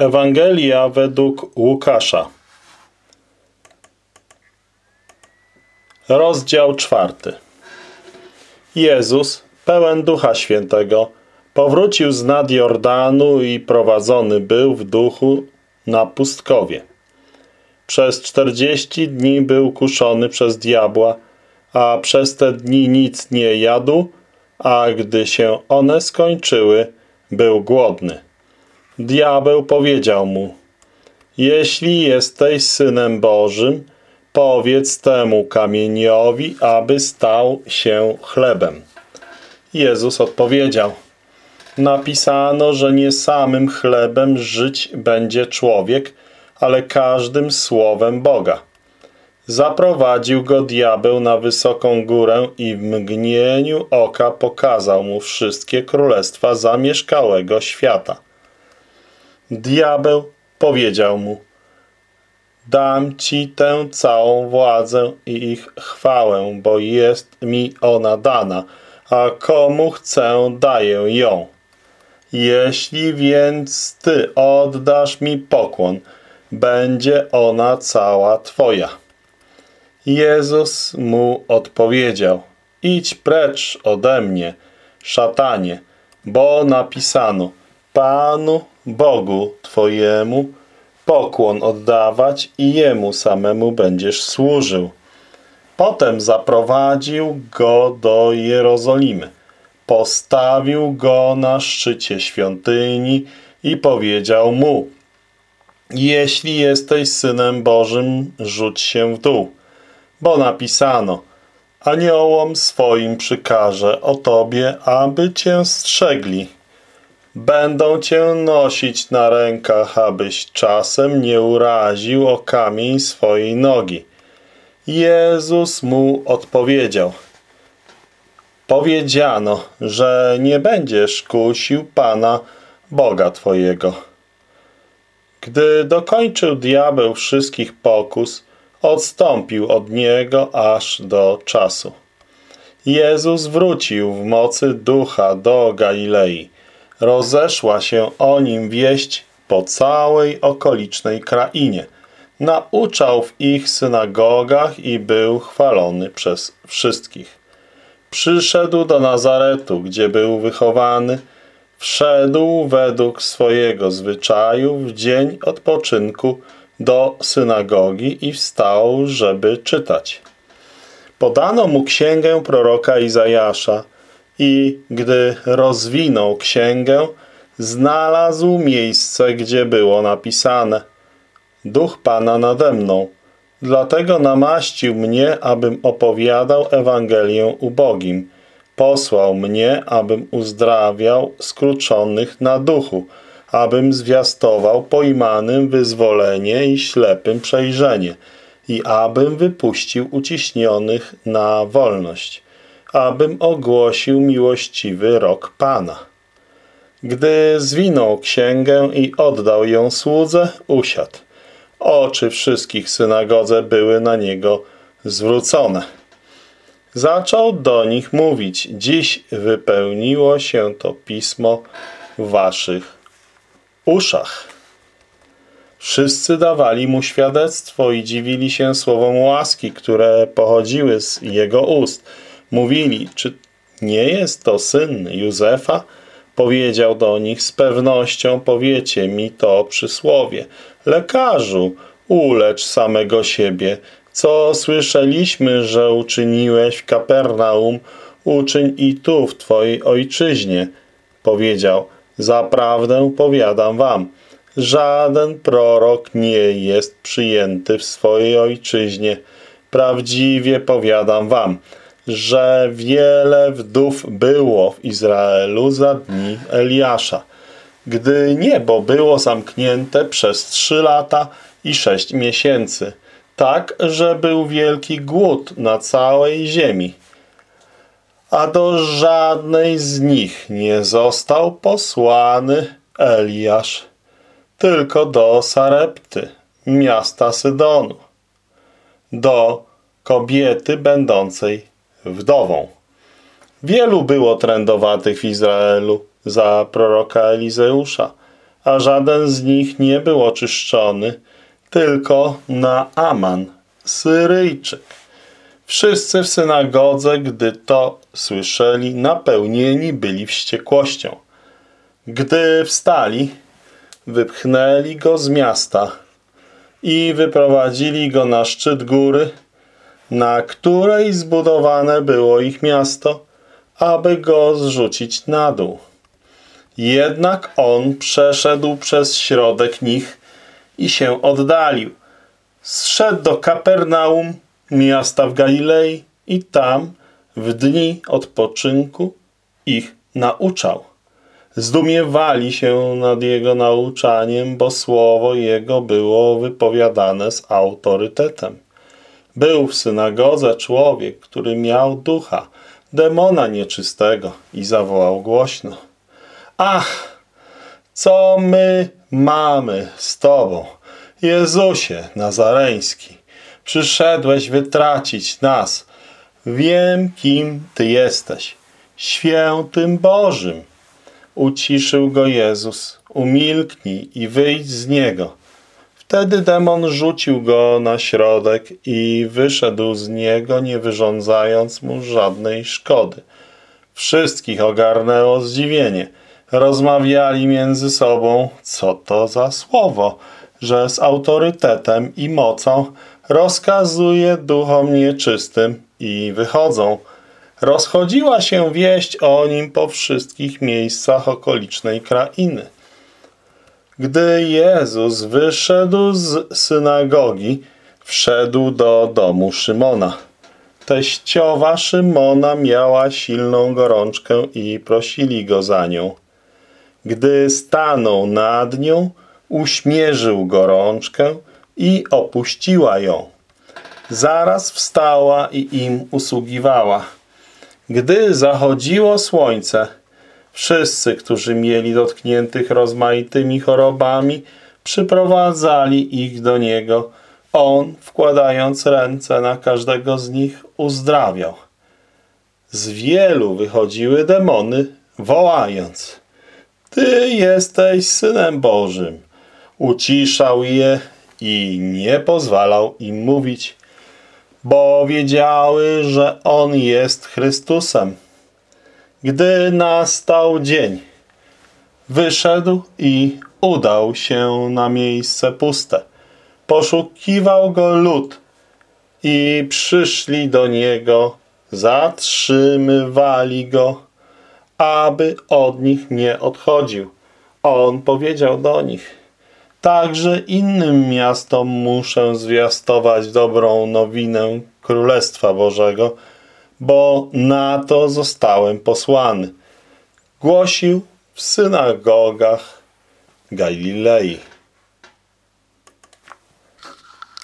Ewangelia według Łukasza. Rozdział czwarty. Jezus, pełen Ducha Świętego, powrócił z nad Jordanu i prowadzony był w duchu na pustkowie. Przez czterdzieści dni był kuszony przez diabła, a przez te dni nic nie jadł, a gdy się one skończyły, był głodny. Diabeł powiedział mu, jeśli jesteś Synem Bożym, powiedz temu kamieniowi, aby stał się chlebem. Jezus odpowiedział, napisano, że nie samym chlebem żyć będzie człowiek, ale każdym słowem Boga. Zaprowadził go diabeł na wysoką górę i w mgnieniu oka pokazał mu wszystkie królestwa zamieszkałego świata. Diabeł powiedział mu, dam ci tę całą władzę i ich chwałę, bo jest mi ona dana, a komu chcę, daję ją. Jeśli więc ty oddasz mi pokłon, będzie ona cała twoja. Jezus mu odpowiedział, idź precz ode mnie, szatanie, bo napisano, Panu Bogu Twojemu pokłon oddawać i Jemu samemu będziesz służył. Potem zaprowadził go do Jerozolimy, postawił go na szczycie świątyni i powiedział mu, jeśli jesteś Synem Bożym, rzuć się w dół, bo napisano, aniołom swoim przykaże o Tobie, aby Cię strzegli. Będą Cię nosić na rękach, abyś czasem nie uraził o kamień swojej nogi. Jezus mu odpowiedział, powiedziano, że nie będziesz kusił Pana Boga Twojego. Gdy dokończył diabeł wszystkich pokus, odstąpił od niego aż do czasu. Jezus wrócił w mocy ducha do Galilei. Rozeszła się o nim wieść po całej okolicznej krainie. Nauczał w ich synagogach i był chwalony przez wszystkich. Przyszedł do Nazaretu, gdzie był wychowany, wszedł według swojego zwyczaju w dzień odpoczynku do synagogi i wstał, żeby czytać. Podano mu księgę proroka Izajasza i gdy rozwinął księgę, znalazł miejsce, gdzie było napisane Duch Pana nade mną, dlatego namaścił mnie, abym opowiadał Ewangelię ubogim. Posłał mnie, abym uzdrawiał skruczonych na duchu, abym zwiastował pojmanym wyzwolenie i ślepym przejrzenie i abym wypuścił uciśnionych na wolność, abym ogłosił miłościwy rok Pana. Gdy zwinął księgę i oddał ją słudze, usiadł. Oczy wszystkich synagodze były na niego zwrócone. Zaczął do nich mówić, dziś wypełniło się to pismo w waszych uszach. Wszyscy dawali mu świadectwo i dziwili się słowom łaski, które pochodziły z jego ust. Mówili, czy nie jest to syn Józefa? Powiedział do nich, z pewnością powiecie mi to przysłowie. Lekarzu, ulecz samego siebie. Co słyszeliśmy, że uczyniłeś w Kapernaum, uczyń i tu, w twojej ojczyźnie. Powiedział, Zaprawdę powiadam wam, żaden prorok nie jest przyjęty w swojej ojczyźnie. Prawdziwie powiadam wam, że wiele wdów było w Izraelu za dni Eliasza, gdy niebo było zamknięte przez trzy lata i sześć miesięcy, tak, że był wielki głód na całej ziemi. A do żadnej z nich nie został posłany Eliasz, tylko do Sarepty, miasta Sydonu, do kobiety będącej wdową. Wielu było trędowatych w Izraelu za proroka Elizeusza, a żaden z nich nie był oczyszczony, tylko Naaman, Syryjczyk. Wszyscy w synagodze, gdy to słyszeli, napełnieni byli wściekłością. Gdy wstali, wypchnęli go z miasta i wyprowadzili go na szczyt góry, na której zbudowane było ich miasto, aby go zrzucić na dół. Jednak on przeszedł przez środek nich i się oddalił. Zszedł do Kapernaum, miasta w Galilei i tam w dni odpoczynku ich nauczał. Zdumiewali się nad jego nauczaniem, bo słowo jego było wypowiadane z autorytetem. Był w synagodze człowiek, który miał ducha, demona nieczystego i zawołał głośno. Ach, co my mamy z Tobą, Jezusie Nazareński? Przyszedłeś wytracić nas. Wiem, kim Ty jesteś, świętym Bożym. Uciszył go Jezus. Umilknij i wyjdź z niego. Wtedy demon rzucił go na środek i wyszedł z niego, nie wyrządzając mu żadnej szkody. Wszystkich ogarnęło zdziwienie. Rozmawiali między sobą, co to za słowo, że z autorytetem i mocą rozkazuje duchom nieczystym i wychodzą. Rozchodziła się wieść o nim po wszystkich miejscach okolicznej krainy. Gdy Jezus wyszedł z synagogi, wszedł do domu Szymona. Teściowa Szymona miała silną gorączkę i prosili go za nią. Gdy stanął nad nią, uśmierzył gorączkę i opuściła ją. Zaraz wstała i im usługiwała. Gdy zachodziło słońce, wszyscy, którzy mieli dotkniętych rozmaitymi chorobami, przyprowadzali ich do Niego. On, wkładając ręce na każdego z nich, uzdrawiał. Z wielu wychodziły demony, wołając Ty jesteś Synem Bożym. Uciszał je i nie pozwalał im mówić, bo wiedziały, że On jest Chrystusem. Gdy nastał dzień, wyszedł i udał się na miejsce puste. Poszukiwał go lud i przyszli do niego, zatrzymywali go, aby od nich nie odchodził. On powiedział do nich, także innym miastom muszę zwiastować dobrą nowinę Królestwa Bożego, bo na to zostałem posłany. Głosił w synagogach Galilei.